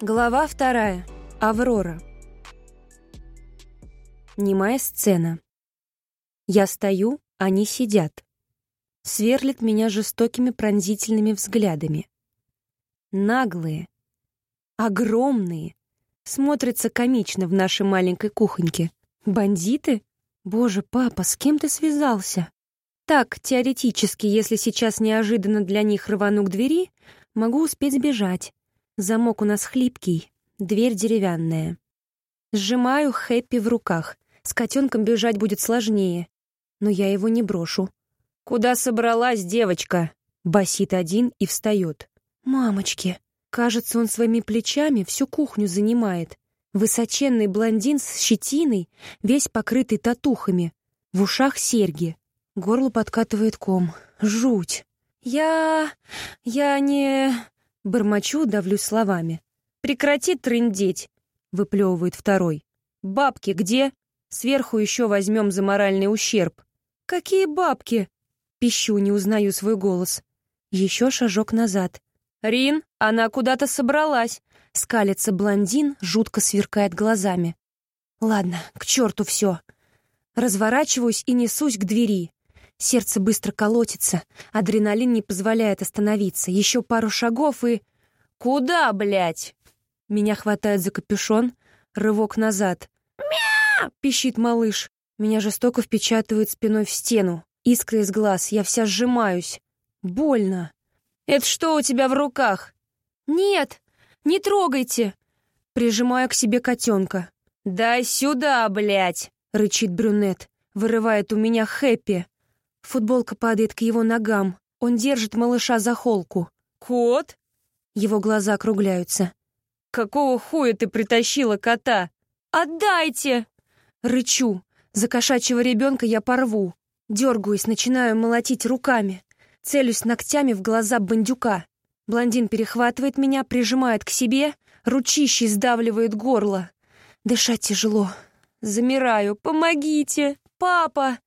Глава вторая. Аврора. Немая сцена. Я стою, они сидят. Сверлят меня жестокими пронзительными взглядами. Наглые, огромные, смотрятся комично в нашей маленькой кухоньке. Бандиты? Боже, папа, с кем ты связался? Так, теоретически, если сейчас неожиданно для них рвану к двери, могу успеть сбежать. Замок у нас хлипкий, дверь деревянная. Сжимаю Хэппи в руках. С котенком бежать будет сложнее. Но я его не брошу. «Куда собралась девочка?» Басит один и встает. «Мамочки!» Кажется, он своими плечами всю кухню занимает. Высоченный блондин с щетиной, весь покрытый татухами. В ушах серьги. Горло подкатывает ком. Жуть. Я... я не... Бормочу, давлюсь словами. «Прекрати трындеть!» — выплевывает второй. «Бабки где? Сверху еще возьмем за моральный ущерб». «Какие бабки?» Пищу, не узнаю свой голос. Еще шажок назад. «Рин, она куда-то собралась!» Скалится блондин, жутко сверкает глазами. «Ладно, к черту все!» Разворачиваюсь и несусь к двери. Сердце быстро колотится, адреналин не позволяет остановиться. Еще пару шагов и... «Куда, блядь?» Меня хватает за капюшон, рывок назад. «Мя!» — пищит малыш. Меня жестоко впечатывают спиной в стену. Искры из глаз, я вся сжимаюсь. Больно. «Это что у тебя в руках?» «Нет, не трогайте!» Прижимаю к себе котенка. «Дай сюда, блядь!» — рычит брюнет. Вырывает у меня хэппи. Футболка падает к его ногам. Он держит малыша за холку. «Кот?» Его глаза округляются. «Какого хуя ты притащила кота?» «Отдайте!» Рычу. За кошачьего ребенка я порву. Дергаюсь, начинаю молотить руками. Целюсь ногтями в глаза бандюка. Блондин перехватывает меня, прижимает к себе, ручищей сдавливает горло. Дышать тяжело. Замираю. «Помогите! Папа!»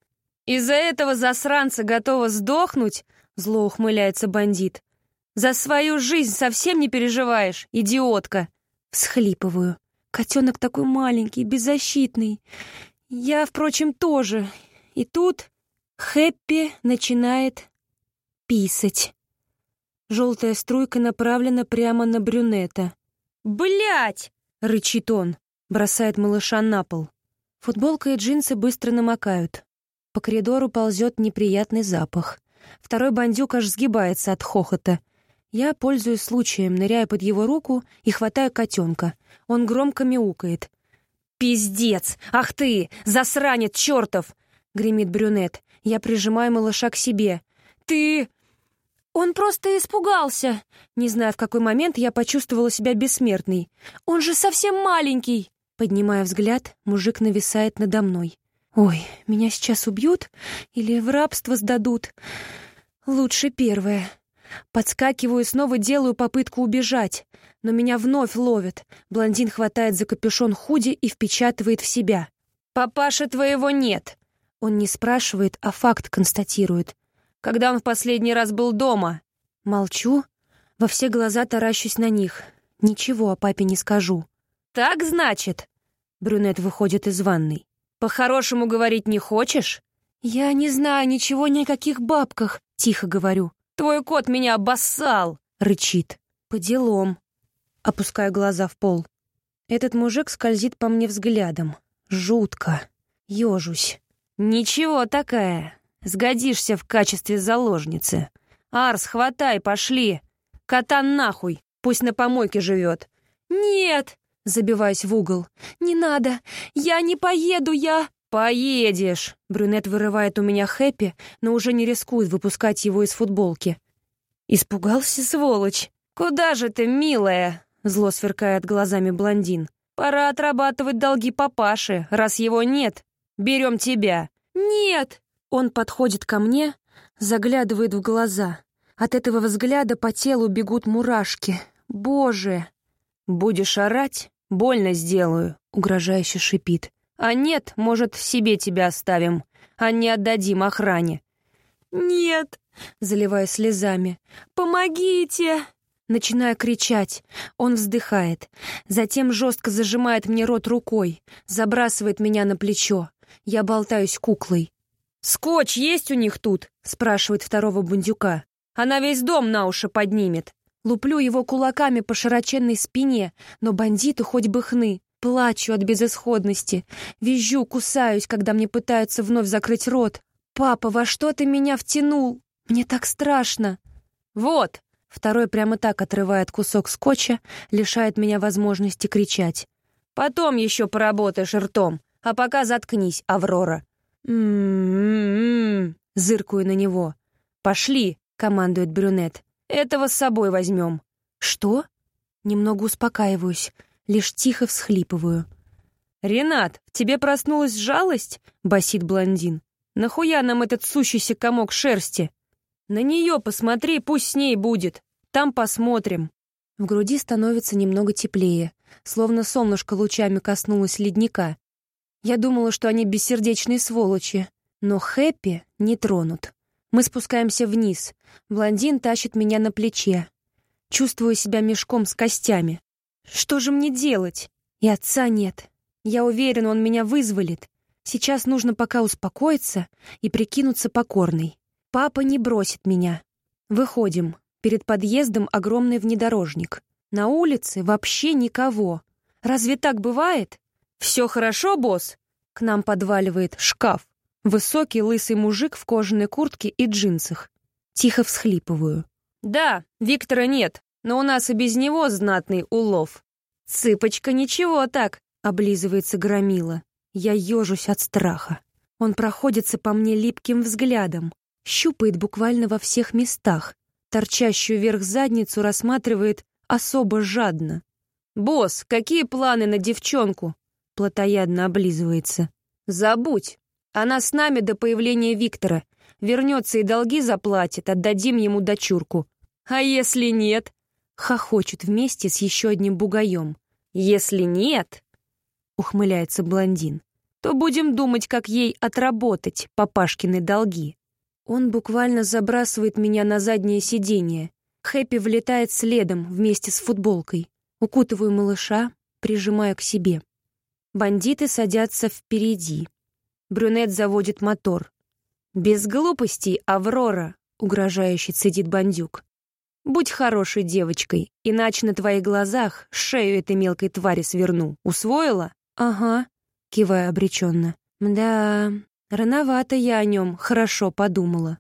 «Из-за этого засранца готова сдохнуть?» — зло ухмыляется бандит. «За свою жизнь совсем не переживаешь, идиотка!» Всхлипываю. Котенок такой маленький, беззащитный. Я, впрочем, тоже. И тут Хэппи начинает писать. Желтая струйка направлена прямо на брюнета. Блять! рычит он, бросает малыша на пол. Футболка и джинсы быстро намокают. По коридору ползет неприятный запах. Второй бандюк аж сгибается от хохота. Я, пользуюсь случаем, ныряю под его руку и хватаю котенка. Он громко мяукает. «Пиздец! Ах ты! Засранец чертов!» — гремит брюнет. Я прижимаю малыша к себе. «Ты...» «Он просто испугался!» Не знаю, в какой момент я почувствовала себя бессмертной. «Он же совсем маленький!» Поднимая взгляд, мужик нависает надо мной. Ой, меня сейчас убьют или в рабство сдадут? Лучше первое. Подскакиваю и снова делаю попытку убежать, но меня вновь ловят. Блондин хватает за капюшон худи и впечатывает в себя. «Папаша твоего нет!» Он не спрашивает, а факт констатирует. «Когда он в последний раз был дома?» Молчу, во все глаза таращусь на них. Ничего о папе не скажу. «Так, значит?» Брюнет выходит из ванной. «По-хорошему говорить не хочешь?» «Я не знаю ничего ни о каких бабках», — тихо говорю. «Твой кот меня обоссал!» — рычит. «По делам». Опускаю глаза в пол. Этот мужик скользит по мне взглядом. Жутко. Ёжусь. «Ничего такая. Сгодишься в качестве заложницы. Арс, хватай, пошли. Кота нахуй, пусть на помойке живет». «Нет!» Забиваюсь в угол. «Не надо! Я не поеду, я...» «Поедешь!» Брюнет вырывает у меня хэппи, но уже не рискует выпускать его из футболки. «Испугался, сволочь!» «Куда же ты, милая?» Зло сверкает глазами блондин. «Пора отрабатывать долги папаши, раз его нет. Берем тебя». «Нет!» Он подходит ко мне, заглядывает в глаза. От этого взгляда по телу бегут мурашки. «Боже!» «Будешь орать, больно сделаю», — угрожающе шипит. «А нет, может, себе тебя оставим, а не отдадим охране». «Нет», — заливая слезами, — «помогите!» Начинаю кричать. Он вздыхает. Затем жестко зажимает мне рот рукой. Забрасывает меня на плечо. Я болтаюсь куклой. «Скотч есть у них тут?» — спрашивает второго бандюка. «Она весь дом на уши поднимет». Луплю его кулаками по широченной спине, но бандиту хоть бы хны. Плачу от безысходности. Визжу, кусаюсь, когда мне пытаются вновь закрыть рот. «Папа, во что ты меня втянул? Мне так страшно!» «Вот!» Второй прямо так отрывает кусок скотча, лишает меня возможности кричать. «Потом еще поработаешь ртом, а пока заткнись, Аврора». «М-м-м-м», зыркую на него. «Пошли», — командует брюнет. «Этого с собой возьмем». «Что?» Немного успокаиваюсь, лишь тихо всхлипываю. «Ренат, в тебе проснулась жалость?» — басит блондин. «Нахуя нам этот сущийся комок шерсти?» На нее посмотри, пусть с ней будет. Там посмотрим». В груди становится немного теплее, словно солнышко лучами коснулось ледника. Я думала, что они бессердечные сволочи, но Хэппи не тронут. Мы спускаемся вниз. Блондин тащит меня на плече. Чувствую себя мешком с костями. Что же мне делать? И отца нет. Я уверен, он меня вызволит. Сейчас нужно пока успокоиться и прикинуться покорной. Папа не бросит меня. Выходим. Перед подъездом огромный внедорожник. На улице вообще никого. Разве так бывает? Все хорошо, босс? К нам подваливает шкаф. Высокий лысый мужик в кожаной куртке и джинсах. Тихо всхлипываю. Да, Виктора нет, но у нас и без него знатный улов. Цыпочка ничего так, облизывается громила. Я ежусь от страха. Он проходится по мне липким взглядом. Щупает буквально во всех местах. Торчащую вверх задницу рассматривает особо жадно. «Босс, какие планы на девчонку?» Платоядно облизывается. «Забудь. Она с нами до появления Виктора. Вернется и долги заплатит, отдадим ему дочурку. А если нет?» Хохочет вместе с еще одним бугаем. «Если нет...» Ухмыляется блондин. «То будем думать, как ей отработать папашкины долги». Он буквально забрасывает меня на заднее сиденье. Хэппи влетает следом вместе с футболкой. Укутываю малыша, прижимая к себе. Бандиты садятся впереди. Брюнет заводит мотор. «Без глупостей, Аврора!» — угрожающе цедит бандюк. «Будь хорошей девочкой, иначе на твоих глазах шею этой мелкой твари сверну. Усвоила?» «Ага», — кивая обреченно. «Да, Рановато я о нем хорошо подумала.